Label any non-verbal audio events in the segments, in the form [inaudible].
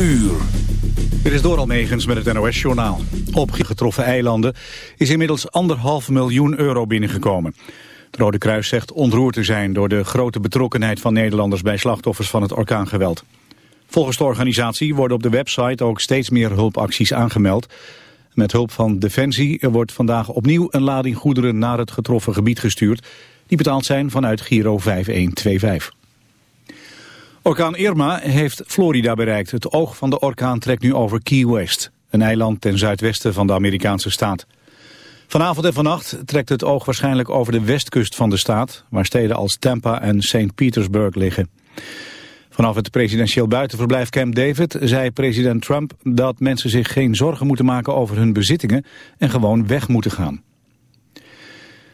uur. Dit is door Megens met het NOS-journaal. Op getroffen eilanden is inmiddels anderhalf miljoen euro binnengekomen. Het Rode Kruis zegt ontroerd te zijn door de grote betrokkenheid van Nederlanders bij slachtoffers van het orkaangeweld. Volgens de organisatie worden op de website ook steeds meer hulpacties aangemeld. Met hulp van Defensie wordt vandaag opnieuw een lading goederen naar het getroffen gebied gestuurd. Die betaald zijn vanuit Giro 5125. Orkaan Irma heeft Florida bereikt. Het oog van de orkaan trekt nu over Key West, een eiland ten zuidwesten van de Amerikaanse staat. Vanavond en vannacht trekt het oog waarschijnlijk over de westkust van de staat, waar steden als Tampa en St. Petersburg liggen. Vanaf het presidentieel buitenverblijf Camp David zei president Trump dat mensen zich geen zorgen moeten maken over hun bezittingen en gewoon weg moeten gaan.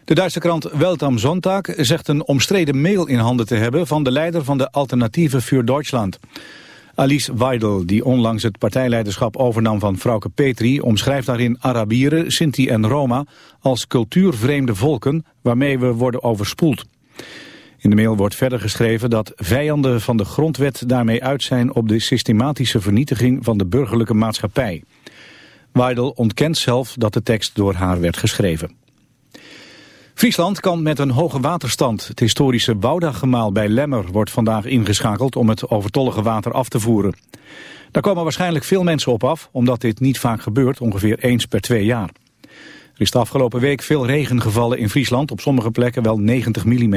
De Duitse krant Welt am Sonntag zegt een omstreden mail in handen te hebben van de leider van de Alternatieve für Deutschland. Alice Weidel, die onlangs het partijleiderschap overnam van Frauke Petri, omschrijft daarin Arabieren, Sinti en Roma als cultuurvreemde volken waarmee we worden overspoeld. In de mail wordt verder geschreven dat vijanden van de grondwet daarmee uit zijn op de systematische vernietiging van de burgerlijke maatschappij. Weidel ontkent zelf dat de tekst door haar werd geschreven. Friesland kan met een hoge waterstand. Het historische Woudagemaal bij Lemmer wordt vandaag ingeschakeld om het overtollige water af te voeren. Daar komen waarschijnlijk veel mensen op af, omdat dit niet vaak gebeurt, ongeveer eens per twee jaar. Er is de afgelopen week veel regen gevallen in Friesland, op sommige plekken wel 90 mm.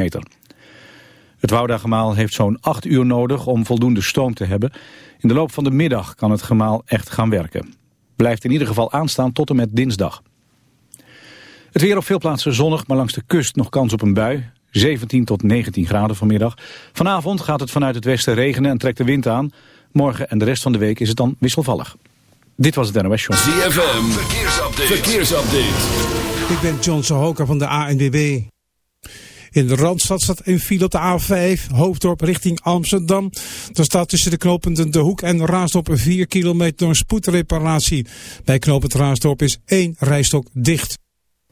Het Woudagemaal heeft zo'n 8 uur nodig om voldoende stoom te hebben. In de loop van de middag kan het gemaal echt gaan werken. Blijft in ieder geval aanstaan tot en met dinsdag. Het weer op veel plaatsen zonnig, maar langs de kust nog kans op een bui. 17 tot 19 graden vanmiddag. Vanavond gaat het vanuit het westen regenen en trekt de wind aan. Morgen en de rest van de week is het dan wisselvallig. Dit was het NOS Show. ZFM, verkeersupdate. verkeersupdate. Ik ben John Sohoka van de ANWB. In de Randstad staat een file op de A5, Hoofddorp richting Amsterdam. Er staat tussen de knooppunten De Hoek en Raasdorp 4 kilometer door een spoedreparatie. Bij knooppunt Raasdorp is één rijstok dicht.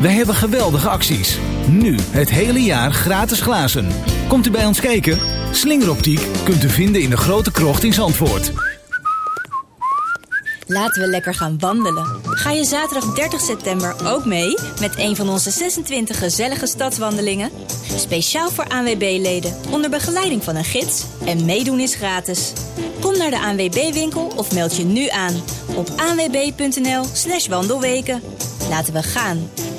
Wij hebben geweldige acties. Nu het hele jaar gratis glazen. Komt u bij ons kijken? Slingeroptiek kunt u vinden in de grote krocht in Zandvoort. Laten we lekker gaan wandelen. Ga je zaterdag 30 september ook mee met een van onze 26 gezellige stadswandelingen? Speciaal voor ANWB-leden onder begeleiding van een gids en meedoen is gratis. Kom naar de ANWB-winkel of meld je nu aan op anwb.nl slash wandelweken. Laten we gaan.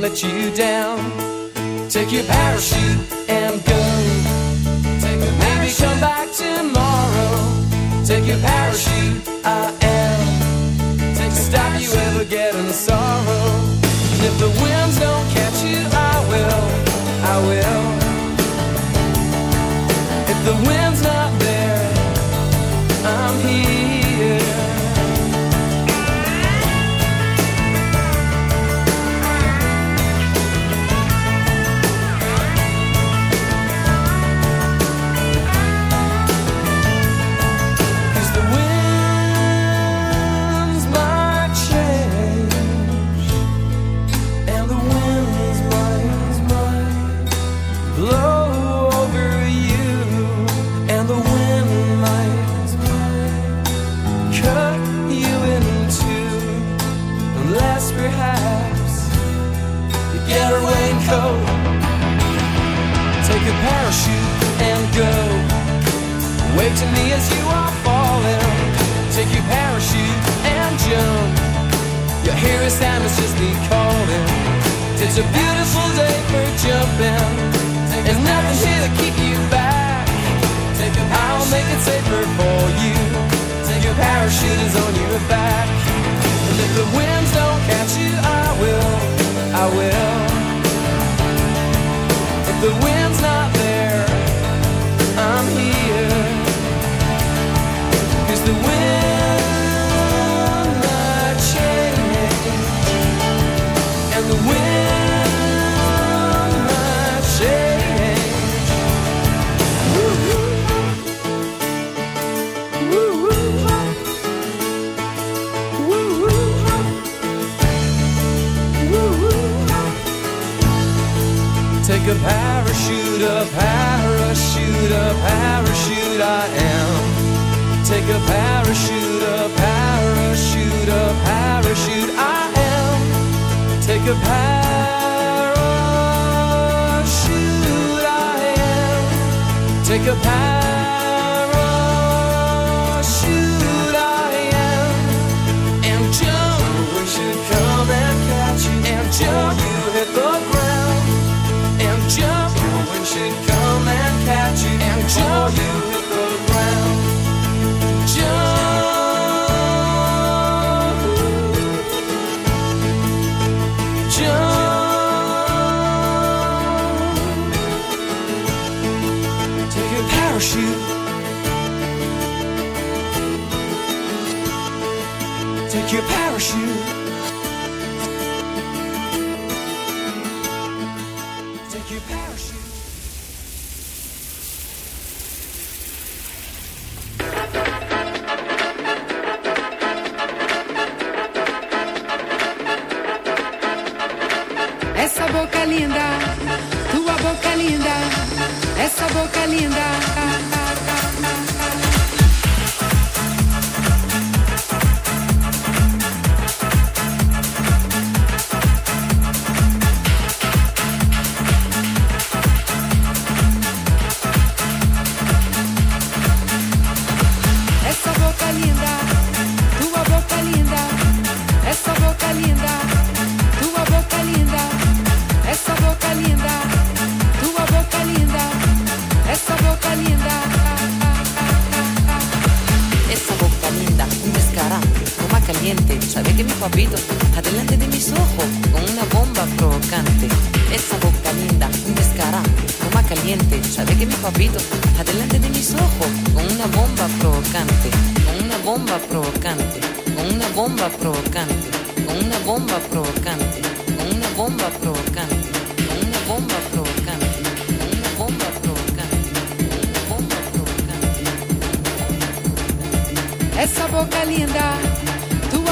let you down. Take your parachute and go. Take a Maybe come back tomorrow. Take your parachute, I am. Take a stop you ever getting sorrow. And if the winds don't catch you, I will. I will. shoes on your back. And if the winds don't catch you, I will, I will. If the papito, adelante de mis ojos, con una bomba provocante. Esa boca linda, un descarado, toma caliente, sabe que mi papito, adelante de mis ojos, con una bomba provocante, con una bomba provocante, con una bomba provocante, con una bomba provocante, con una bomba provocante, con una bomba provocante. Esa boca linda.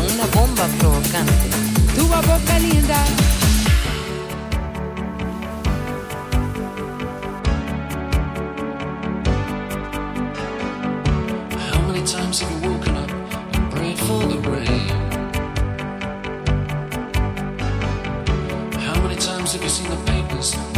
una bomba provocante. Tu boca linda. How many times have you woken up and prayed for the rain? How many times have you seen the papers?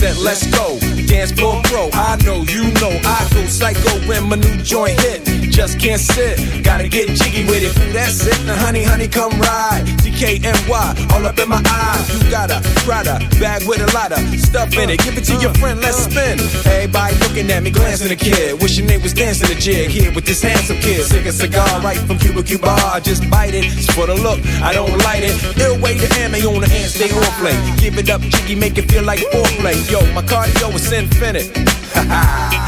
let's go. Dance floor pro, I know, you know, I go psycho when my new joint. Can't sit, gotta get jiggy with it. That's it, now honey, honey, come ride. DKNY, all up in my eyes. You got a Prada bag with a lot of stuff in it. Give it to your friend, let's spin. Everybody looking at me, glancing a kid. Wishing they was dancing a jig here with this handsome kid. Sick a cigar right from Cuba Cuba. I just bite it. It's for the look, I don't light it. Ill way to ammo on the hand, stay on play. Give it up, jiggy, make it feel like foreplay. Yo, my cardio is infinite. [laughs] Ha ha.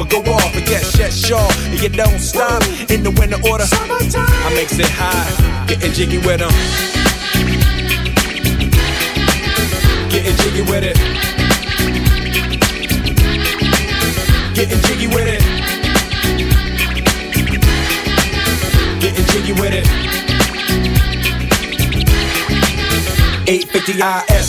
or go off, and yes, yes, sure. And you don't stop in the winter order. Summertime. I makes it high, getting jiggy with them. Getting jiggy with it. Getting jiggy with it. Getting jiggy with it. 850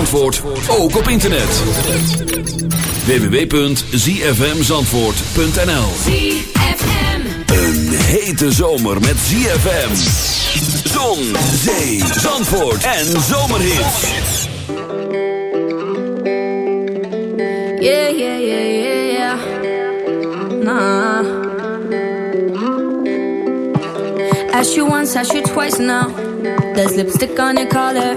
Zandvoort ook op internet. www.zfmzandvoort.nl Een hete zomer met ZFM. Zon, zee, Zandvoort en zomerhit. Yeah, yeah, yeah, yeah, yeah. Nah. Ask you once, ask you twice now. There's lipstick on your collar.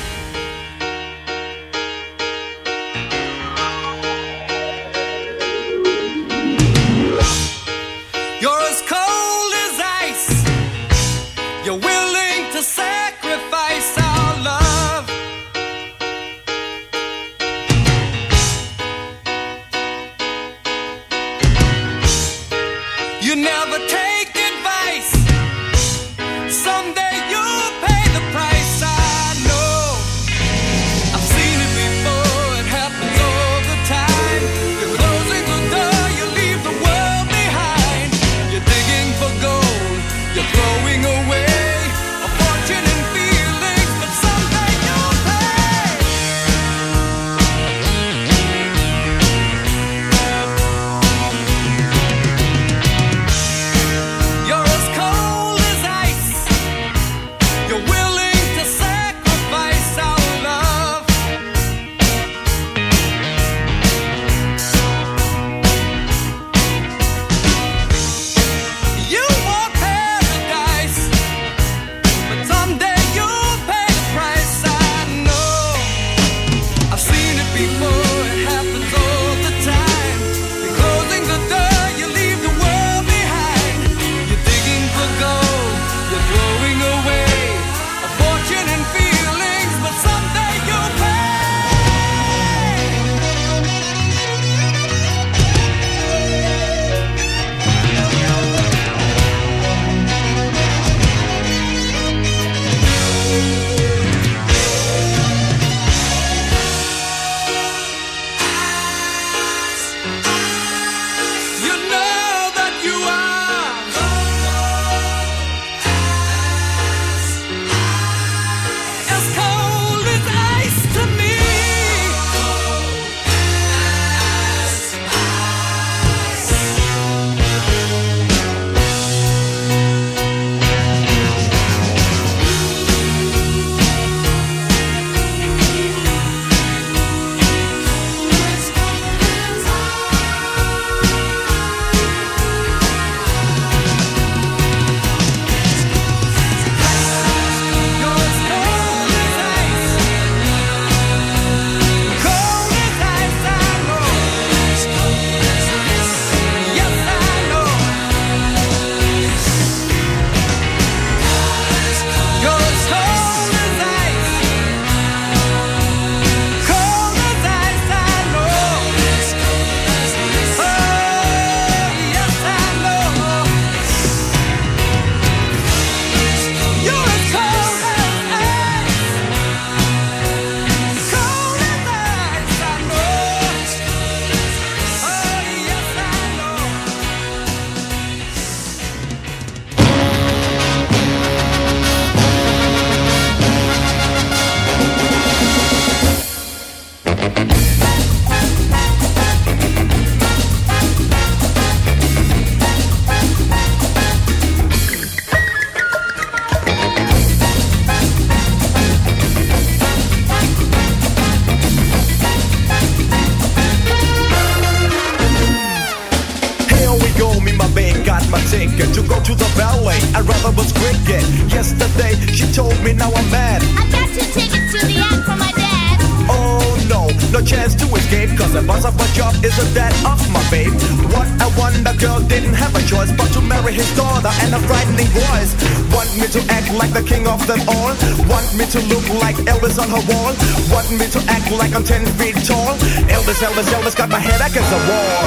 the ballet. I'd rather was cricket. Yesterday, she told me now I'm mad. I got two tickets to the act from my dad. Oh no, no chance to escape. Cause the boss of my job isn't that of my babe. What a wonder girl didn't have a choice but to marry his daughter and a frightening voice. Want me to act like the king of them all? Want me to look like Elvis on her wall? Want me to act like I'm 10 feet tall? Elvis, Elvis, Elvis got my head against the wall.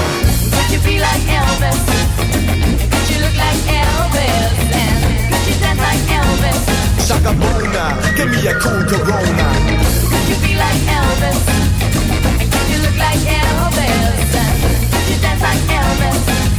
Could you be like Elvis? Like Elvis? Could you dance like Elvis? Shaka Bona, give me a cool Corona. Could you be like Elvis?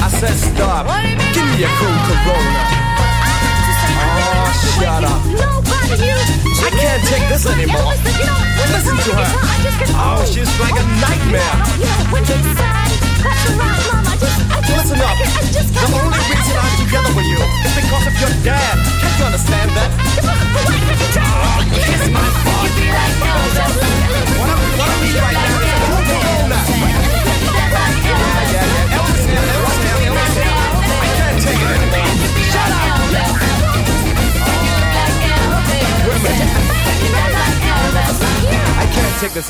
I said stop. What do you mean Give me a cool Corona. Oh, shut up. I can't take this anymore. Listen to her. Oh, she's like a nightmare.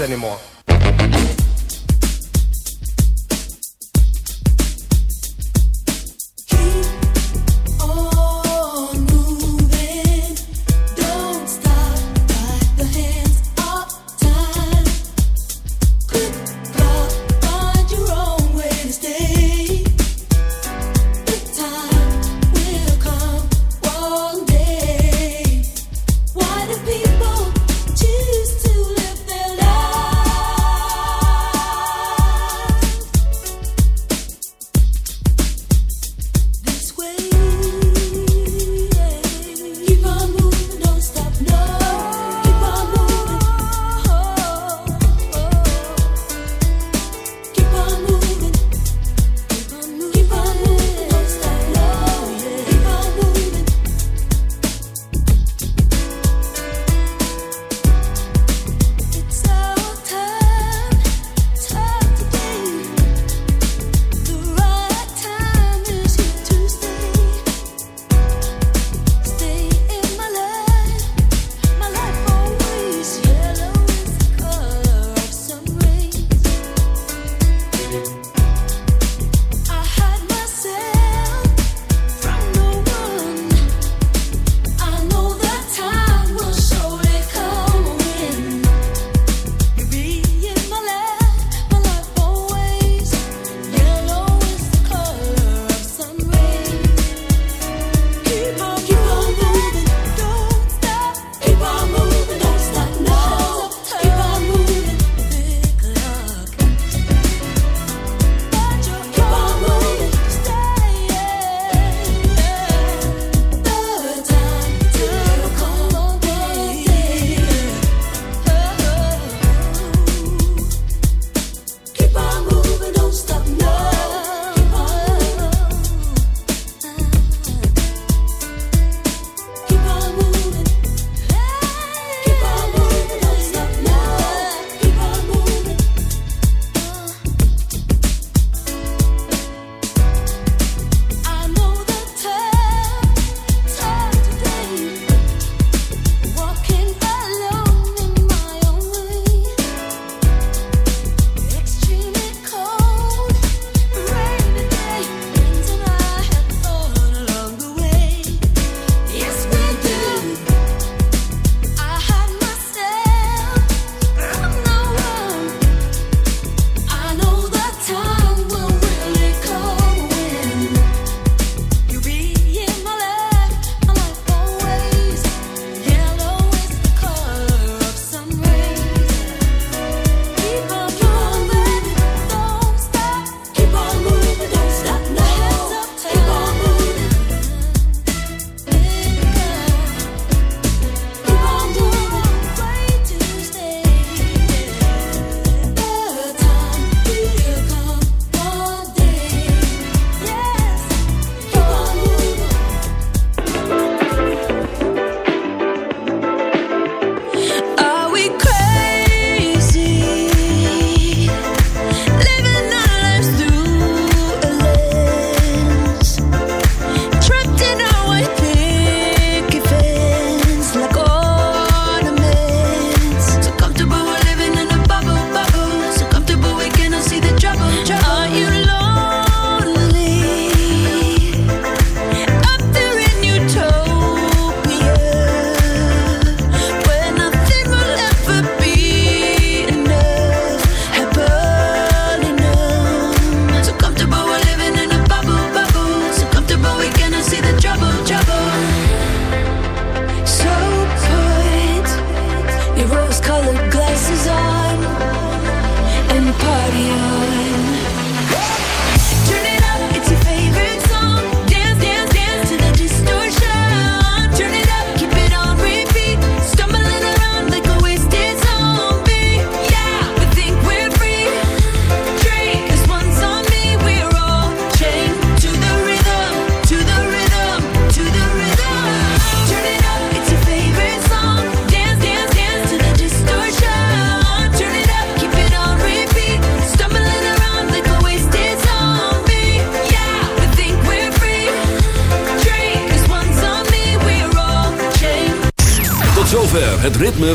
Anymore.